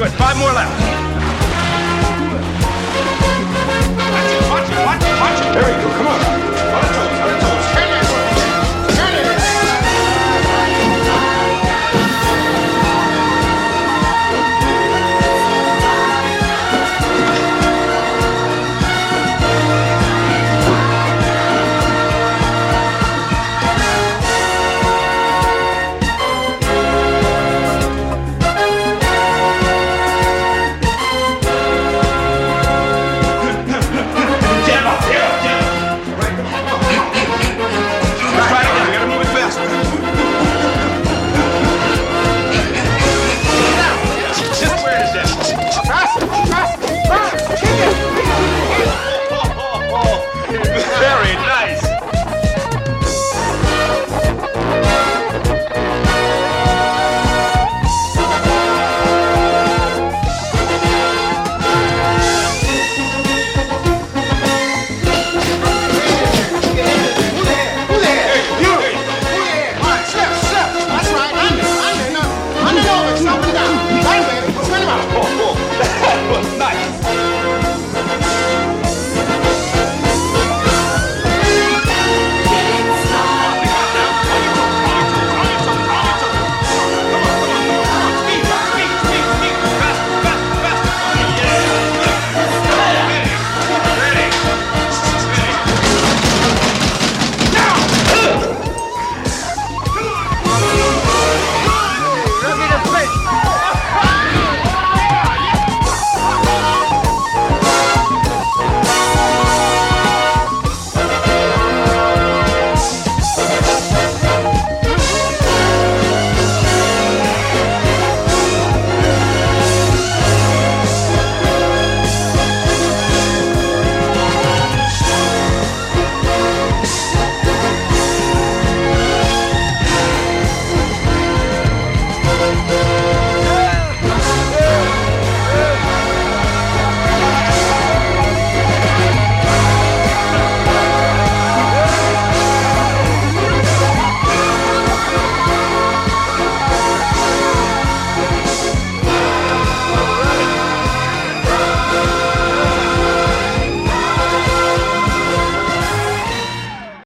Good. Five more left.